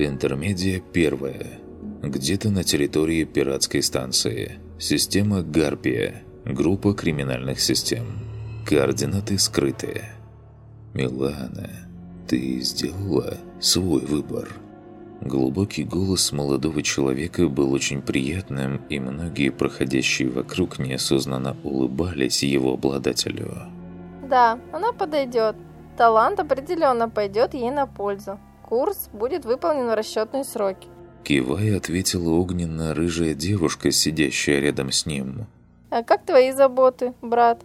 Интермедия первая. Где-то на территории пиратской станции. Система Гарпия. Группа криминальных систем. Координаты скрыты. Милана, ты сделала свой выбор. Глубокий голос молодого человека был очень приятным, и многие проходящие вокруг неосознанно улыбались его обладателю. Да, она подойдет. Талант определенно пойдет ей на пользу. Курс будет выполнен в расчетные сроки. Кивая, ответила огненно-рыжая девушка, сидящая рядом с ним. А как твои заботы, брат?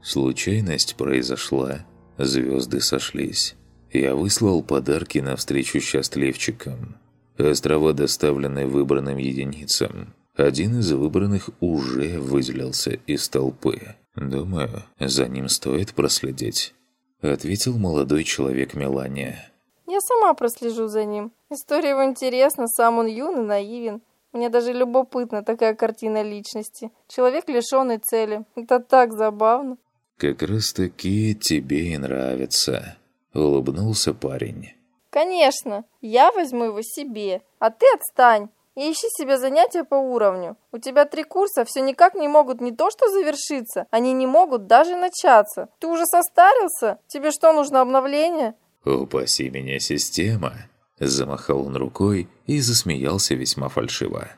Случайность произошла. Звезды сошлись. Я выслал подарки навстречу счастливчикам. Острова доставлены выбранным единицам. Один из выбранных уже выделился из толпы. Думаю, за ним стоит проследить. Ответил молодой человек Мелания. Я сама прослежу за ним. История его интересна, сам он юн и наивен. Мне даже любопытна такая картина личности. Человек, лишенный цели. Это так забавно. Как раз таки тебе и нравится. Улыбнулся парень. Конечно, я возьму его себе, а ты отстань и ищи себе занятия по уровню. У тебя три курса все никак не могут не то что завершиться, они не могут даже начаться. Ты уже состарился? Тебе что, нужно обновление? «Упаси меня, система!» Замахал он рукой и засмеялся весьма фальшиво.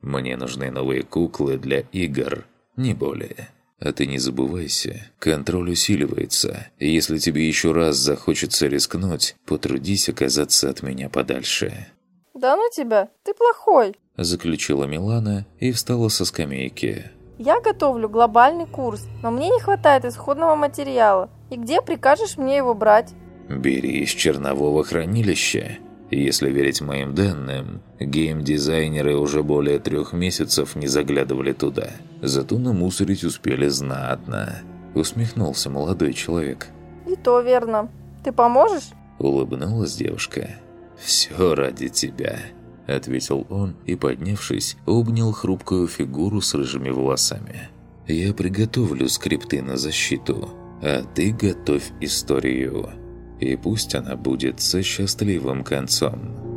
«Мне нужны новые куклы для игр, не более. А ты не забывайся, контроль усиливается, и если тебе еще раз захочется рискнуть, потрудись оказаться от меня подальше». «Да ну тебя, ты плохой!» Заключила Милана и встала со скамейки. «Я готовлю глобальный курс, но мне не хватает исходного материала. И где прикажешь мне его брать?» «Бери из чернового хранилища. Если верить моим данным, геймдизайнеры уже более трех месяцев не заглядывали туда. Зато намусорить успели знатно». Усмехнулся молодой человек. «И то верно. Ты поможешь?» Улыбнулась девушка. «Все ради тебя», — ответил он и, поднявшись, обнял хрупкую фигуру с рыжими волосами. «Я приготовлю скрипты на защиту, а ты готовь историю» и пусть она будет со счастливым концом.